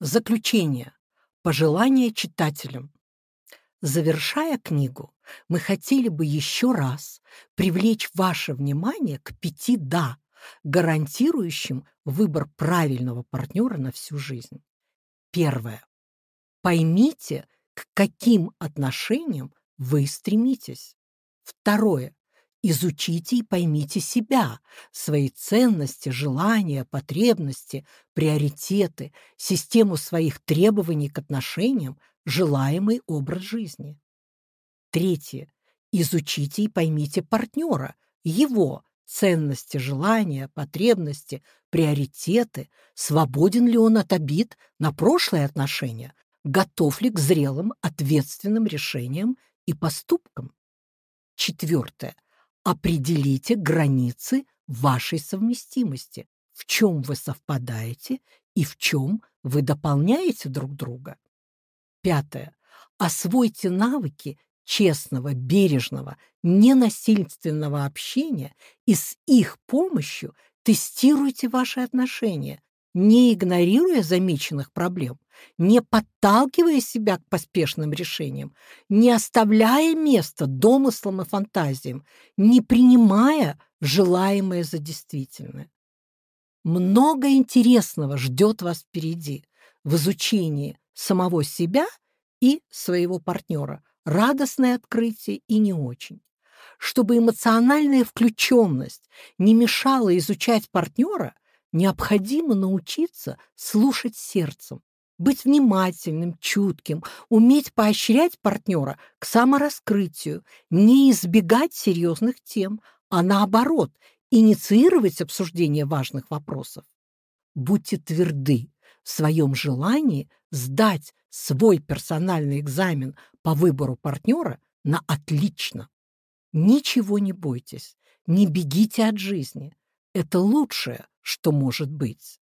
Заключение. Пожелание читателям. Завершая книгу, мы хотели бы еще раз привлечь ваше внимание к пяти «да», гарантирующим выбор правильного партнера на всю жизнь. Первое. Поймите, к каким отношениям вы стремитесь. Второе. Изучите и поймите себя, свои ценности, желания, потребности, приоритеты, систему своих требований к отношениям, желаемый образ жизни. Третье. Изучите и поймите партнера, его ценности, желания, потребности, приоритеты, свободен ли он от обид на прошлые отношения, готов ли к зрелым, ответственным решениям и поступкам. Четвертое. Определите границы вашей совместимости, в чем вы совпадаете и в чем вы дополняете друг друга. Пятое. Освойте навыки честного, бережного, ненасильственного общения и с их помощью тестируйте ваши отношения, не игнорируя замеченных проблем, не подталкивая себя к поспешным решениям, не оставляя места домыслам и фантазиям, не принимая желаемое за действительное. Много интересного ждет вас впереди в изучении самого себя и своего партнера, радостное открытие и не очень. Чтобы эмоциональная включенность не мешала изучать партнера, необходимо научиться слушать сердцем, быть внимательным, чутким, уметь поощрять партнера к самораскрытию, не избегать серьезных тем, а наоборот, инициировать обсуждение важных вопросов. Будьте тверды в своем желании сдать свой персональный экзамен по выбору партнера на отлично. Ничего не бойтесь, не бегите от жизни. Это лучшее, что может быть.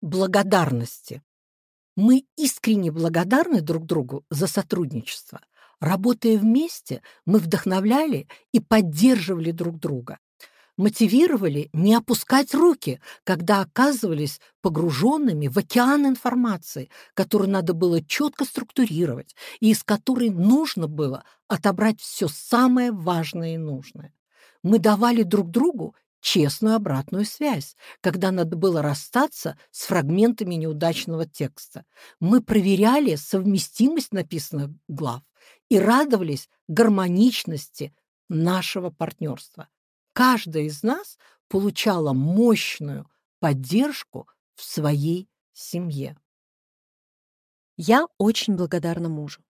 Благодарности. Мы искренне благодарны друг другу за сотрудничество. Работая вместе, мы вдохновляли и поддерживали друг друга мотивировали не опускать руки, когда оказывались погруженными в океан информации, которую надо было четко структурировать и из которой нужно было отобрать все самое важное и нужное. Мы давали друг другу честную обратную связь, когда надо было расстаться с фрагментами неудачного текста. Мы проверяли совместимость написанных глав и радовались гармоничности нашего партнерства каждая из нас получала мощную поддержку в своей семье. Я очень благодарна мужу.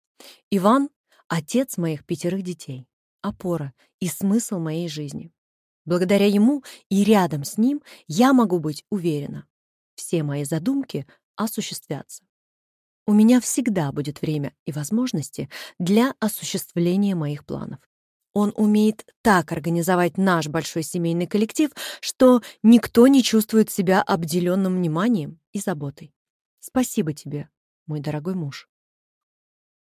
Иван — отец моих пятерых детей, опора и смысл моей жизни. Благодаря ему и рядом с ним я могу быть уверена. Все мои задумки осуществятся. У меня всегда будет время и возможности для осуществления моих планов. Он умеет так организовать наш большой семейный коллектив, что никто не чувствует себя обделенным вниманием и заботой. Спасибо тебе, мой дорогой муж.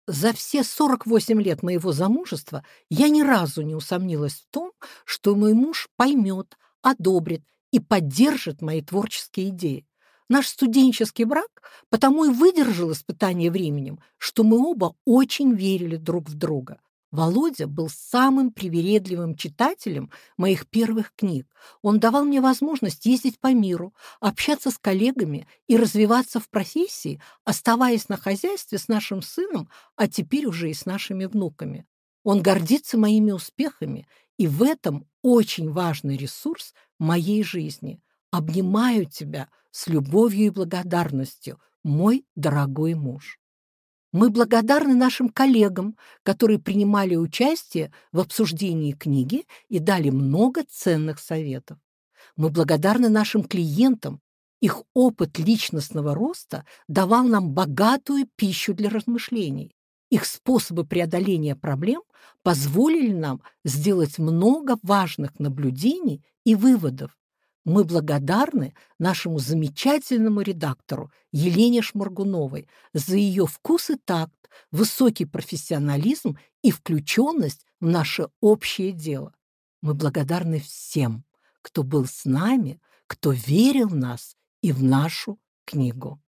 За все 48 лет моего замужества я ни разу не усомнилась в том, что мой муж поймет, одобрит и поддержит мои творческие идеи. Наш студенческий брак потому и выдержал испытание временем, что мы оба очень верили друг в друга. Володя был самым привередливым читателем моих первых книг. Он давал мне возможность ездить по миру, общаться с коллегами и развиваться в профессии, оставаясь на хозяйстве с нашим сыном, а теперь уже и с нашими внуками. Он гордится моими успехами, и в этом очень важный ресурс моей жизни. Обнимаю тебя с любовью и благодарностью, мой дорогой муж. Мы благодарны нашим коллегам, которые принимали участие в обсуждении книги и дали много ценных советов. Мы благодарны нашим клиентам. Их опыт личностного роста давал нам богатую пищу для размышлений. Их способы преодоления проблем позволили нам сделать много важных наблюдений и выводов, мы благодарны нашему замечательному редактору Елене Шмаргуновой за ее вкус и такт, высокий профессионализм и включенность в наше общее дело. Мы благодарны всем, кто был с нами, кто верил в нас и в нашу книгу.